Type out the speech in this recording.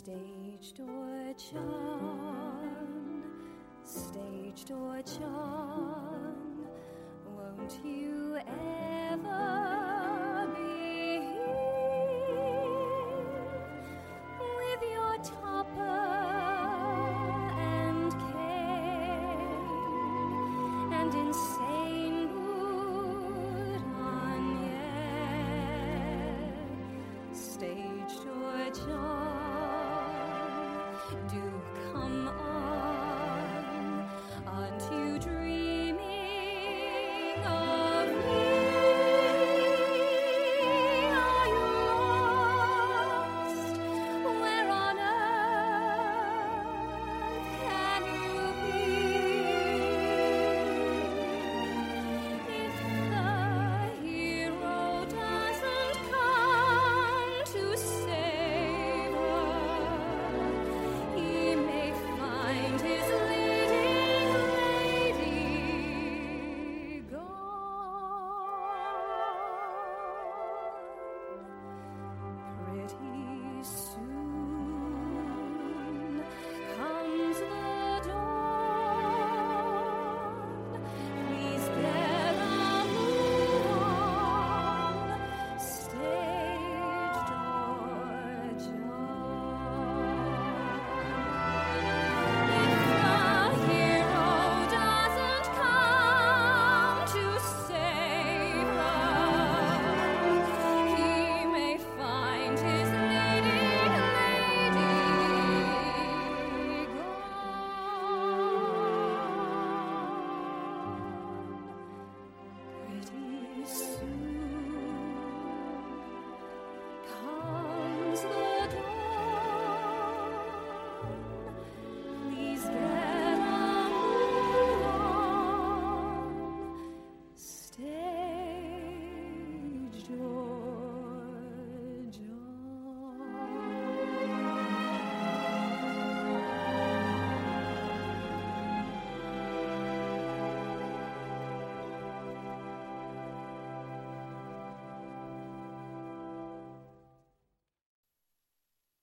Stage door John, stage door John,